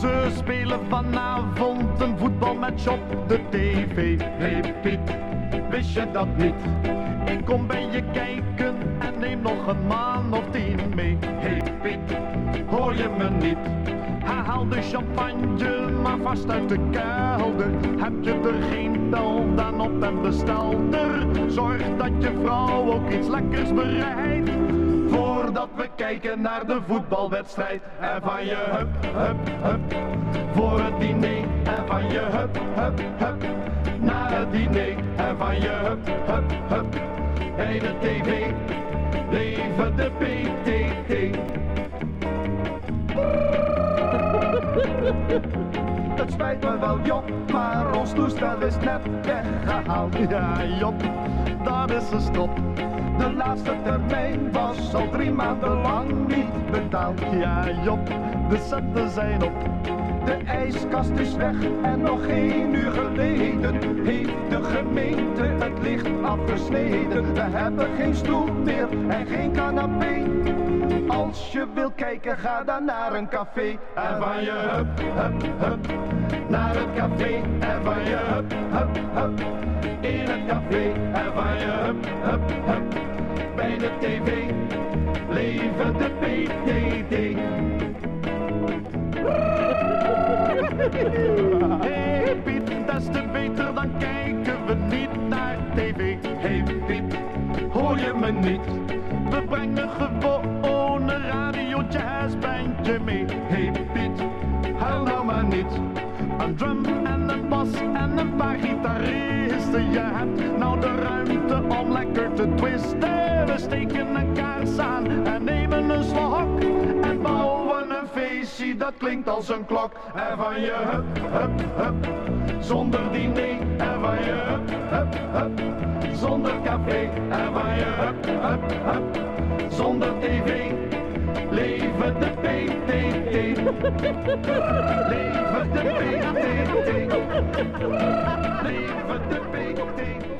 Ze spelen vanavond een voetbalmatch op de tv. Hey Piet, wist je dat niet? Ik kom bij je kijken en neem nog een man of tien mee. Hey Piet, hoor je me niet? Haal de champagne maar vast uit de kelder. Heb je er geen bel dan op en bestel er. Zorg dat je vrouw ook iets lekkers bereidt. Voordat we kijken naar de voetbalwedstrijd. En van je hup, hup, hup. Voor het diner. En van je hup, hup, hup. Naar het diner. En van je hup, hup, hup. Bij de tv. Leven de PTT. Het spijt me wel Job, maar ons toestel is net weggehaald. Ja Job, dat is een stop. De laatste termijn was al drie maanden lang niet betaald. Ja Job, de centen zijn op. De ijskast is weg en nog geen uur geleden heeft de gemeente het licht afgesneden. We hebben geen stoel meer en geen canapé. Als je wil kijken, ga dan naar een café. En van je hup, hup, hup, naar het café. En van je hup, hup, hup, in het café. En van je hup, hup, hup, bij de tv. Leven de PTT. Hey Piet, des te beter, dan kijken we niet naar tv. Hey Piet, hoor je me niet? We brengen gewoon radio jazzbandje mee. Hey Piet, huil nou maar niet. Een drum en een bas en een paar gitaristen. Je hebt nou de ruimte om lekker te twisten. We steken een kaars aan en nemen een slok. En bouwen een feestje, dat klinkt als een klok. En van je hup, hup, hup, zonder diner. En van je hup, hup, hup, zonder café. En van je hup, hup, hup, zonder tv. Leven de PTT. Leven de PTT. Leven de PTT.